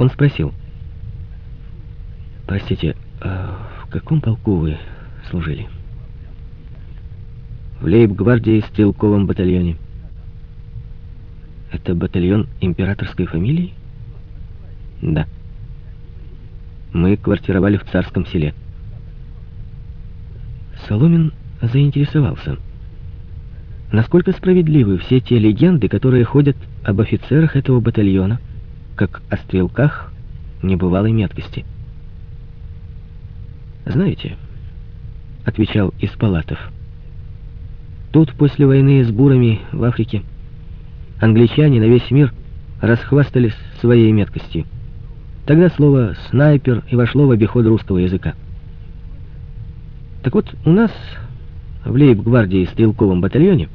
Он спросил. «Простите, а в каком полку вы служили?» «В лейб-гвардии стрелковом батальоне». «Это батальон императорской фамилии?» «Да». Мы квартировали в Царском селе. Соломин заинтересовался. Насколько справедливы все те легенды, которые ходят об офицерах этого батальона, как о стрелках небывалой меткости? «Знаете», — отвечал Испалатов, — «тут после войны с бурами в Африке англичане на весь мир расхвастались своей меткостью. Тогда слово «снайпер» и вошло в обиход русского языка. Так вот, у нас в лейб-гвардии стрелковом батальоне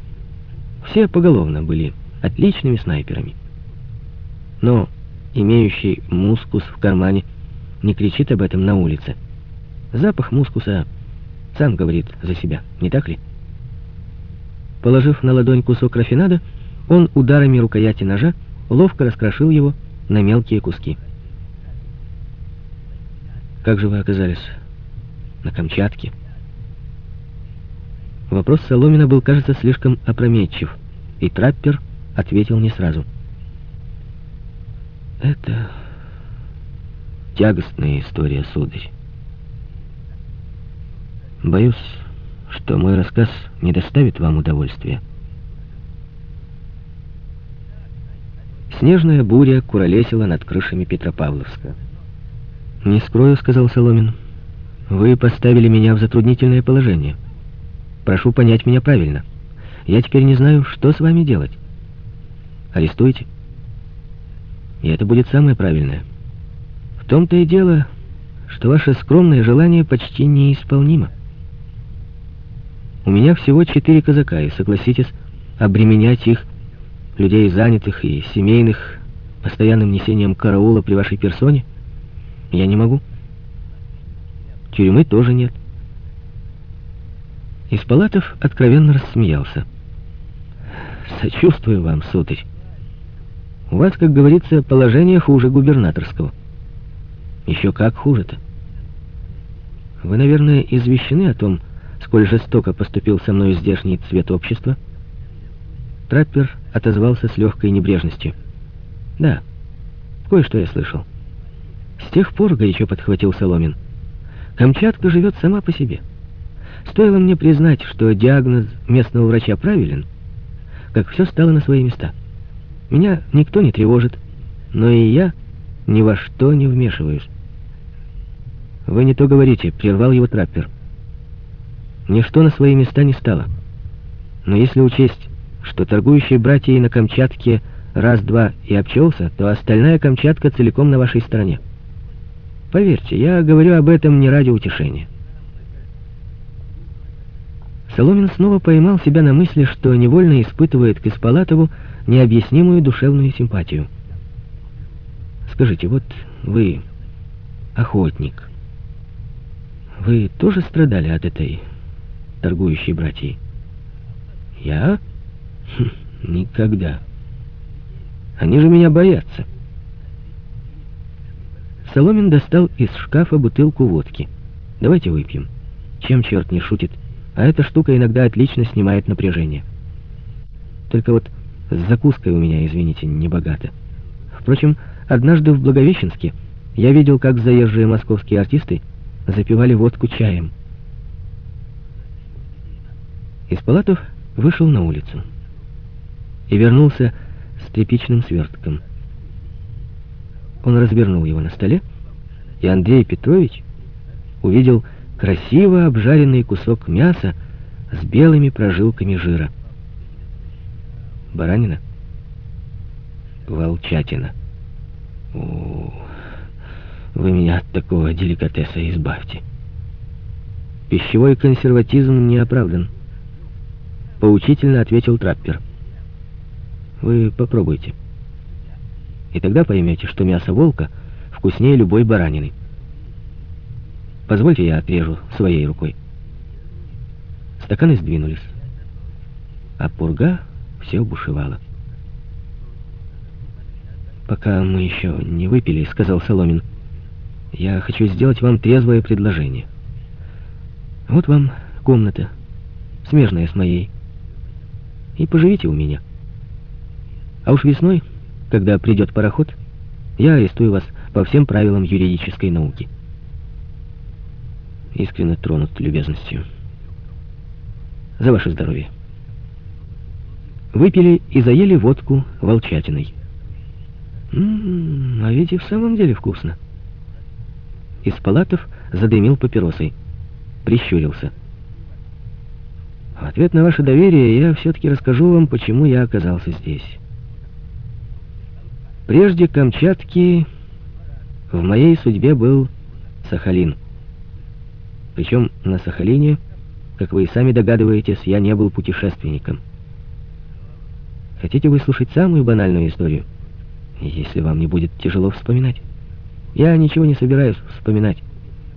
все поголовно были отличными снайперами. Но имеющий мускус в кармане не кричит об этом на улице. Запах мускуса сам говорит за себя, не так ли? Положив на ладонь кусок рафинада, он ударами рукояти ножа ловко раскрошил его на мелкие куски. Как же вы оказались на Камчатке? Вопрос Соломина был, кажется, слишком опрометчив, и траппер ответил не сразу. Это тягостная история, сударь. Боюсь, что мой рассказ не доставит вам удовольствия. Снежная буря куролесила над крышами Петропавловска. «Не скрою», — сказал Соломин. «Вы поставили меня в затруднительное положение. Прошу понять меня правильно. Я теперь не знаю, что с вами делать. Арестуйте. И это будет самое правильное. В том-то и дело, что ваше скромное желание почти неисполнимо. У меня всего четыре казака, и, согласитесь, обременять их, людей занятых и семейных, постоянным несением караула при вашей персоне — я не могу. Тюрьмы тоже нет. Испалатов откровенно рассмеялся. Сочувствую вам, сударь. У вас, как говорится, положение хуже губернаторского. Еще как хуже-то. Вы, наверное, извещены о том, сколь жестоко поступил со мной здешний цвет общества? Траппер отозвался с легкой небрежностью. Да, кое-что я слышал. С тех пор, горячо подхватил Соломин, Камчатка живет сама по себе. Стоило мне признать, что диагноз местного врача правилен, как все стало на свои места. Меня никто не тревожит, но и я ни во что не вмешиваюсь. «Вы не то говорите», — прервал его траппер. «Ничто на свои места не стало. Но если учесть, что торгующие братья на Камчатке раз-два и обчелся, то остальная Камчатка целиком на вашей стороне». Поверьте, я говорю об этом не ради утешения. Соломин снова поймал себя на мысли, что невольно испытывает к Испалатову необъяснимую душевную симпатию. Скажите, вот вы охотник. Вы тоже страдали от этой торгующей братьи? Я? Хм, никогда. Они же меня боятся. Соломин достал из шкафа бутылку водки. «Давайте выпьем. Чем черт не шутит? А эта штука иногда отлично снимает напряжение. Только вот с закуской у меня, извините, не богато. Впрочем, однажды в Благовещенске я видел, как заезжие московские артисты запивали водку чаем. Из палатов вышел на улицу и вернулся с тряпичным свертком. Он развернул его на столе, и Андрей Петрович увидел красиво обжаренный кусок мяса с белыми прожилками жира. Баранина? Волчатина. О, вы меня от такого деликатеса избавьте. Пищевой консерватизм не оправдан. Поучительно ответил траппер. Вы попробуйте и тогда поймете, что мясо волка вкуснее любой баранины. Позвольте я отрежу своей рукой. Стаканы сдвинулись, а пурга все бушевала. «Пока мы еще не выпили», — сказал Соломин, — «я хочу сделать вам трезвое предложение. Вот вам комната, смежная с моей, и поживите у меня. А уж весной, когда придет пароход, я арестую вас по всем правилам юридической науки». Искренне тронут любезностью. За ваше здоровье. Выпили и заели водку волчатиной. М-м, а ведь и в самом деле вкусно. Из палатов задымил папиросой. Прищурился. В ответ на ваше доверие я все-таки расскажу вам, почему я оказался здесь. Прежде Камчатки в моей судьбе был Сахалин. Причем на Сахалине, как вы и сами догадываетесь, я не был путешественником. Хотите выслушать самую банальную историю? Если вам не будет тяжело вспоминать. Я ничего не собираюсь вспоминать.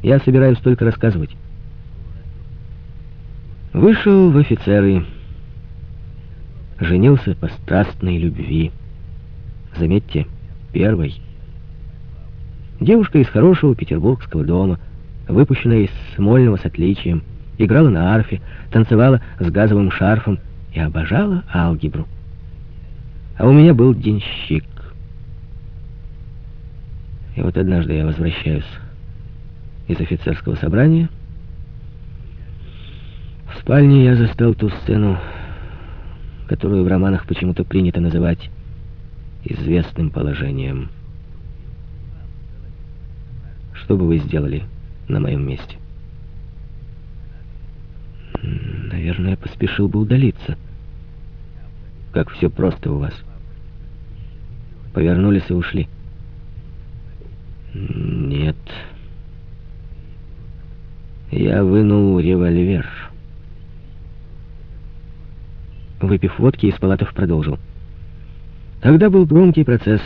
Я собираюсь только рассказывать. Вышел в офицеры. Женился по страстной любви. Заметьте, первой. Девушка из хорошего петербургского дома, выпущенная из Смольного с отличием, играла на арфе, танцевала с газовым шарфом и обожала алгебру. А у меня был денщик. И вот однажды я возвращаюсь из офицерского собрания. В спальне я застал ту сцену, которую в романах почему-то принято называть известным положением. Что бы вы сделали на моем месте? Наверное, поспешил бы удалиться. Как все просто у вас. Повернулись и ушли. Нет. Я вынул револьвер. Выпив водки, из палатов продолжил. Тогда был громкий процесс,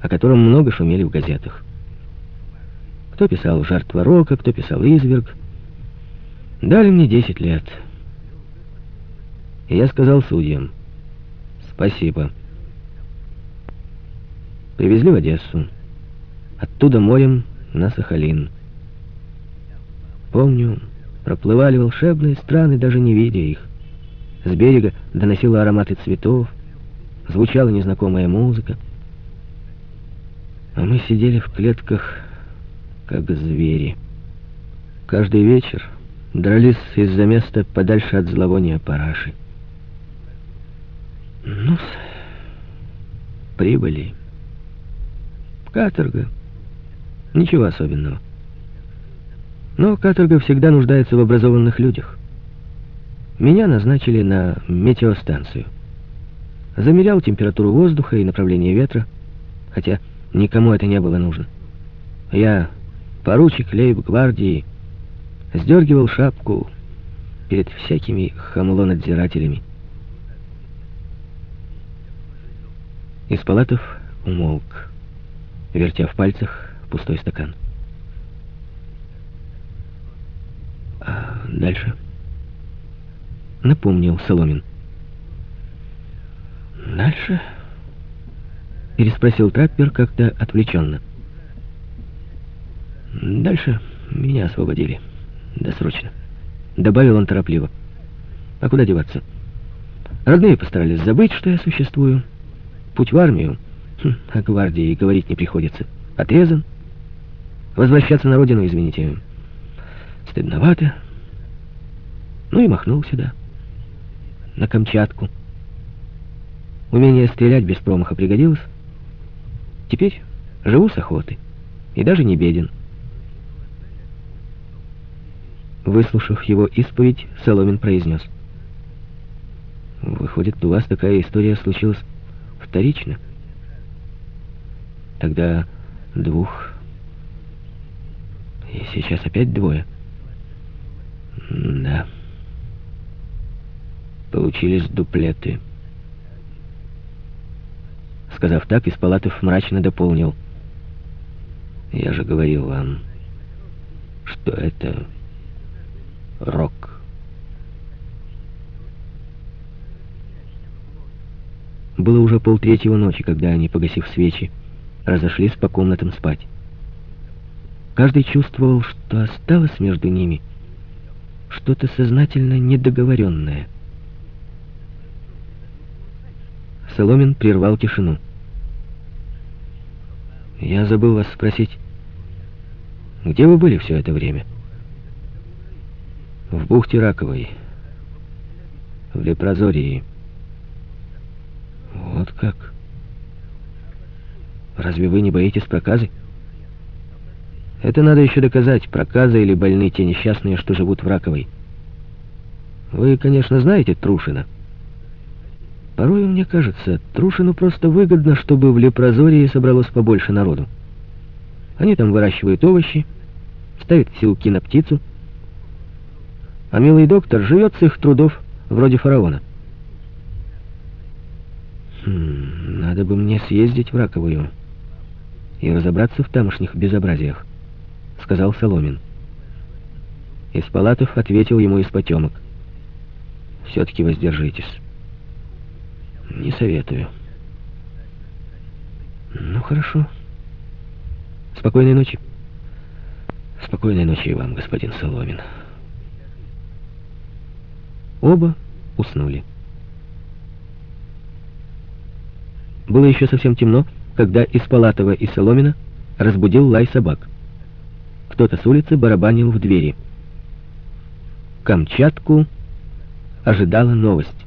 о котором много шумели в газетах. Кто писал «Жертва рока», кто писал «Изверг». Дали мне 10 лет. И я сказал судьям «Спасибо». Привезли в Одессу. Оттуда морем на Сахалин. Помню, проплывали волшебные страны, даже не видя их. С берега доносила ароматы цветов, звучала незнакомая музыка. А мы сидели в клетках, как звери. Каждый вечер дрались из-за места подальше от зловония параши. ну прибыли. Каторга. Ничего особенного. Но каторга всегда нуждается в образованных людях. Меня назначили на метеостанцию. Замерял температуру воздуха и направление ветра, хотя никому это не было нужно. Я, поручик лейб-гвардии, сдергивал шапку перед всякими хамло-надзирателями. Из палатов умолк, вертя в пальцах пустой стакан. А дальше? Напомнил Соломин. Дальше? Переспросил траппер как-то отвлеченно. Дальше меня освободили. Досрочно. Добавил он торопливо. А куда деваться? Родные постарались забыть, что я существую. Путь в армию, хм, о гвардии говорить не приходится. Отрезан. Возвращаться на родину, извините, стыдновато. Ну и махнул сюда, на Камчатку. Умение стрелять без промаха пригодилось. Теперь живу с охоты и даже не беден. Выслушав его исповедь, Соломин произнес. «Выходит, у вас такая история случилась вторично. Тогда двух и сейчас опять двое. Да. Получились дуплеты. Сказав так, из палатов мрачно дополнил. Я же говорил вам, что это рок. Было уже полтретьего ночи, когда они, погасив свечи, разошлись по комнатам спать. Каждый чувствовал, что осталось между ними что-то сознательно недоговоренное. Соломин прервал тишину. «Я забыл вас спросить, где вы были все это время?» «В бухте Раковой, в Лепрозории». «Вот как? Разве вы не боитесь проказы?» «Это надо еще доказать, проказа или больны те несчастные, что живут в Раковой. Вы, конечно, знаете Трушина». Порой, мне кажется, Трушину просто выгодно, чтобы в Лепрозории собралось побольше народу. Они там выращивают овощи, ставят силки на птицу, а милый доктор живет с их трудов, вроде фараона. Хм, надо бы мне съездить в Раковую и разобраться в тамошних безобразиях, сказал Соломин. Из палатов ответил ему из потемок. Все-таки воздержитесь. Не советую. Ну, хорошо. Спокойной ночи. Спокойной ночи и вам, господин Соломин. Оба уснули. Было еще совсем темно, когда из Палатова и Соломина разбудил лай собак. Кто-то с улицы барабанил в двери. Камчатку ожидала новость.